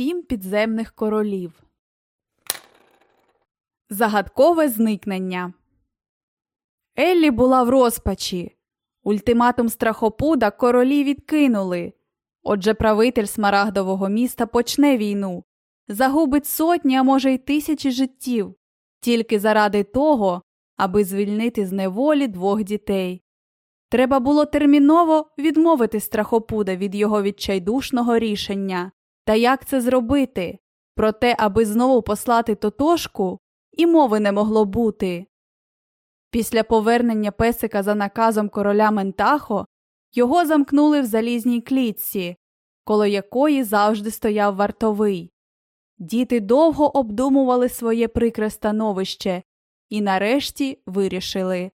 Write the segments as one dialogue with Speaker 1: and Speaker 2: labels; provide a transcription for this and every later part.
Speaker 1: сім підземних королів. Загадкове зникнення. Еллі була в розпачі. Ультиматум страхопуда королі відкинули. Отже, правитель смарагдового міста почне війну, загубить сотні, а може й тисячі життів, тільки заради того, аби звільнити з неволі двох дітей. Треба було терміново відмовити страхопуда від його відчайдушного рішення. Та як це зробити? Проте, аби знову послати тотошку, і мови не могло бути. Після повернення песика за наказом короля Ментахо його замкнули в залізній клітці, коло якої завжди стояв вартовий. Діти довго обдумували своє прикре становище і нарешті вирішили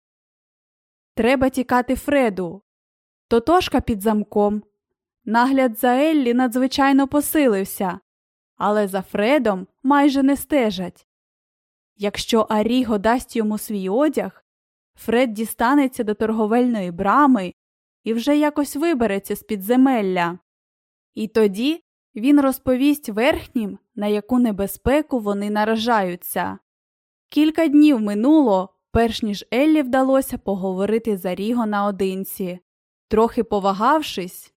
Speaker 1: Треба тікати Фреду. Тотошка під замком. Нагляд за Еллі надзвичайно посилився, але за Фредом майже не стежать. Якщо Аріго дасть йому свій одяг, Фред дістанеться до торговельної брами і вже якось вибереться з підземелля. І тоді він розповість верхнім, на яку небезпеку вони наражаються. Кілька днів минуло, перш ніж Еллі вдалося поговорити за Ріго наодинці. Трохи повагавшись,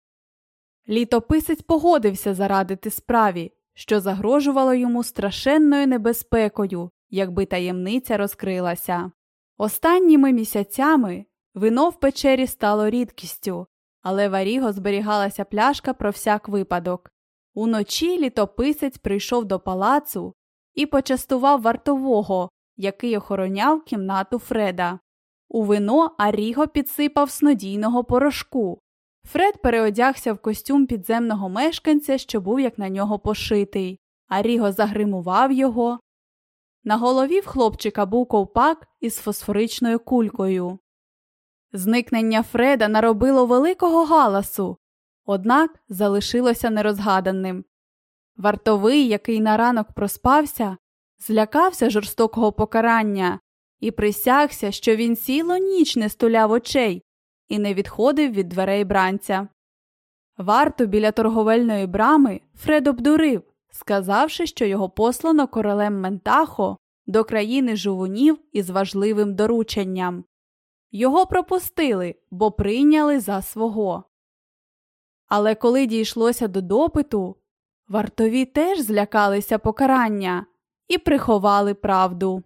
Speaker 1: літописець погодився зарадити справі, що загрожувало йому страшенною небезпекою, якби таємниця розкрилася. Останніми місяцями вино в печері стало рідкістю, але в Аріго зберігалася пляшка про всяк випадок. Уночі літописець прийшов до палацу і почастував вартового, який охороняв кімнату Фреда. У вино Аріго підсипав снодійного порошку. Фред переодягся в костюм підземного мешканця, що був як на нього пошитий. Аріго загримував його. На голові в хлопчика був ковпак із фосфоричною кулькою. Зникнення Фреда наробило великого галасу, однак залишилося нерозгаданим. Вартовий, який на ранок проспався, злякався жорстокого покарання і присягся, що він цілу ніч не стуляв очей і не відходив від дверей бранця. Варту біля торговельної брами Фред обдурив, сказавши, що його послано королем Ментахо до країни жувунів із важливим дорученням. Його пропустили, бо прийняли за свого. Але коли дійшлося до допиту, вартові теж злякалися покарання і приховали правду.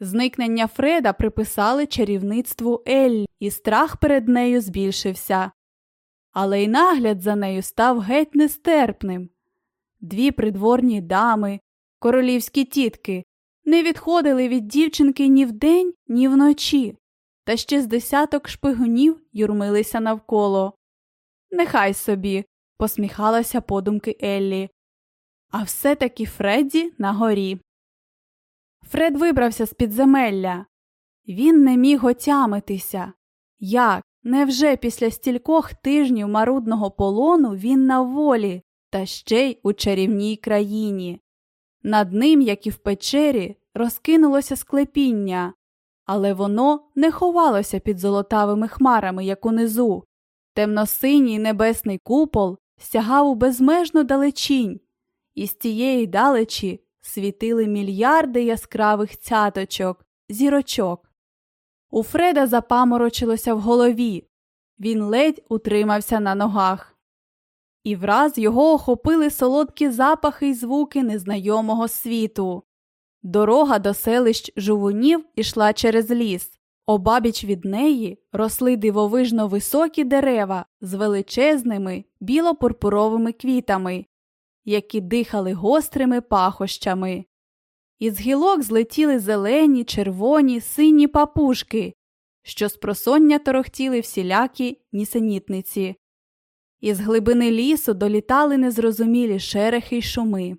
Speaker 1: Зникнення Фреда приписали чарівництву Еллі, і страх перед нею збільшився. Але й нагляд за нею став геть нестерпним. Дві придворні дами, королівські тітки, не відходили від дівчинки ні вдень, ні вночі, та ще з десяток шпигунів юрмилися навколо. Нехай собі, посміхалася подумки Еллі. А все таки Фредді на горі. Фред вибрався з підземелля. Він не міг отямитися. Як? Невже після стількох тижнів марудного полону він на волі, та ще й у чарівній країні? Над ним, як і в печері, розкинулося склепіння, але воно не ховалося під золотавими хмарами, як унизу. Темно-синій небесний купол сягав у безмежну далечінь, і з тієї далечі світили мільярди яскравих цяточок, зірочок. У Фреда запаморочилося в голові, він ледь утримався на ногах. І враз його охопили солодкі запахи й звуки незнайомого світу. Дорога до селищ жувунів ішла через ліс. Обабіч від неї росли дивовижно високі дерева з величезними біло-пурпуровими квітами, які дихали гострими пахощами. Із гілок злетіли зелені, червоні, сині папушки, що з просоння торохтіли всілякі нісенітниці. Із глибини лісу долітали незрозумілі шерехи й шуми.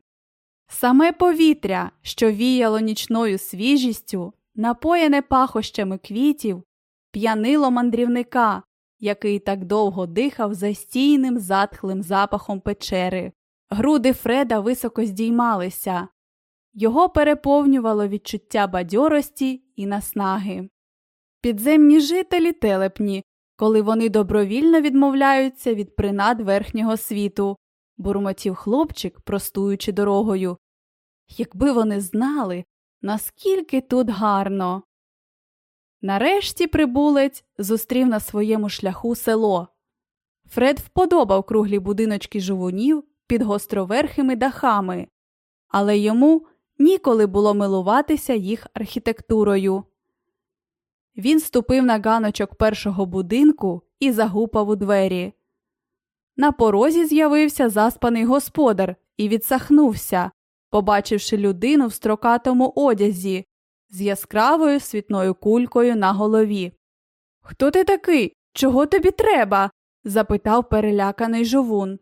Speaker 1: Саме повітря, що віяло нічною свіжістю, напоєне пахощами квітів, п'янило мандрівника, який так довго дихав застійним затхлим запахом печери. Груди Фреда високо здіймалися, його переповнювало відчуття бадьорості і наснаги. Підземні жителі телепні, коли вони добровільно відмовляються від принад верхнього світу, бурмотів хлопчик, простуючи дорогою. Якби вони знали, наскільки тут гарно. Нарешті прибулець зустрів на своєму шляху село. Фред вподобав круглі будиночки жовунів під гостроверхими дахами, але йому ніколи було милуватися їх архітектурою. Він ступив на ганочок першого будинку і загупав у двері. На порозі з'явився заспаний господар і відсахнувся, побачивши людину в строкатому одязі з яскравою світною кулькою на голові. Хто ти такий? Чого тобі треба? запитав переляканий жовун.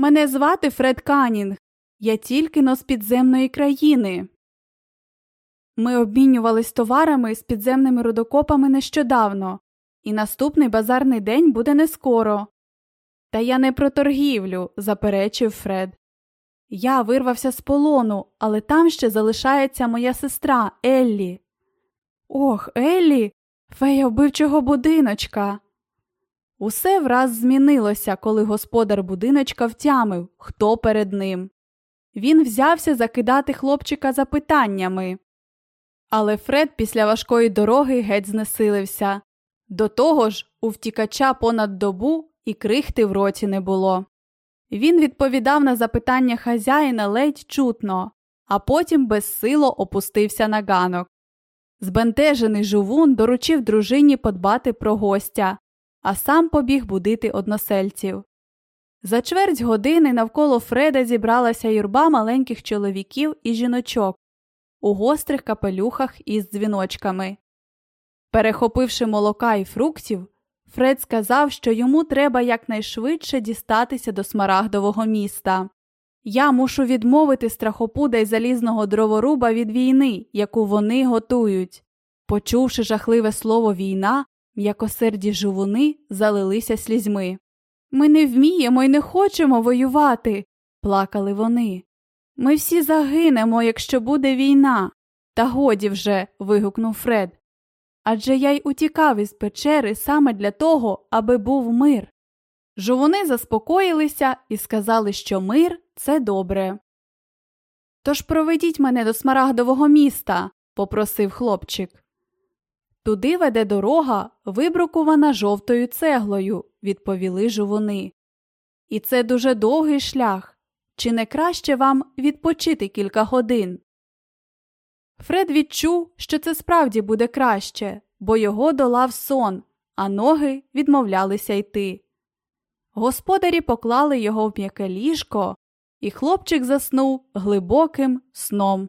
Speaker 1: Мене звати Фред Канінг. Я тільки но з підземної країни. Ми обмінювались товарами з підземними рудокопами нещодавно, і наступний базарний день буде не скоро. Та я не про торгівлю, заперечив Фред. Я вирвався з полону, але там ще залишається моя сестра Еллі. Ох, Еллі, фея вбивчого будиночка. Усе враз змінилося, коли господар будиночка втямив, хто перед ним. Він взявся закидати хлопчика запитаннями. Але Фред після важкої дороги геть знесилився. До того ж, у втікача понад добу і крихти в роті не було. Він відповідав на запитання хазяїна ледь чутно, а потім безсило опустився на ганок. Збентежений жувун доручив дружині подбати про гостя, а сам побіг будити односельців. За чверть години навколо Фреда зібралася юрба маленьких чоловіків і жіночок у гострих капелюхах із дзвіночками. Перехопивши молока і фруктів, Фред сказав, що йому треба якнайшвидше дістатися до смарагдового міста. Я мушу відмовити страхопуда й залізного дроворуба від війни, яку вони готують. Почувши жахливе слово війна, м'якосерді жувуни залилися слізьми. Ми не вміємо і не хочемо воювати, плакали вони. Ми всі загинемо, якщо буде війна. Та годі вже. вигукнув Фред. Адже я й утікав із печери саме для того, аби був мир. Жовуни заспокоїлися і сказали, що мир це добре. Тож проведіть мене до смарагдового міста, попросив хлопчик. Туди веде дорога, вибрукувана жовтою цеглою, відповіли жовуни. І це дуже довгий шлях. Чи не краще вам відпочити кілька годин? Фред відчув, що це справді буде краще, бо його долав сон, а ноги відмовлялися йти. Господарі поклали його в м'яке ліжко, і хлопчик заснув глибоким сном.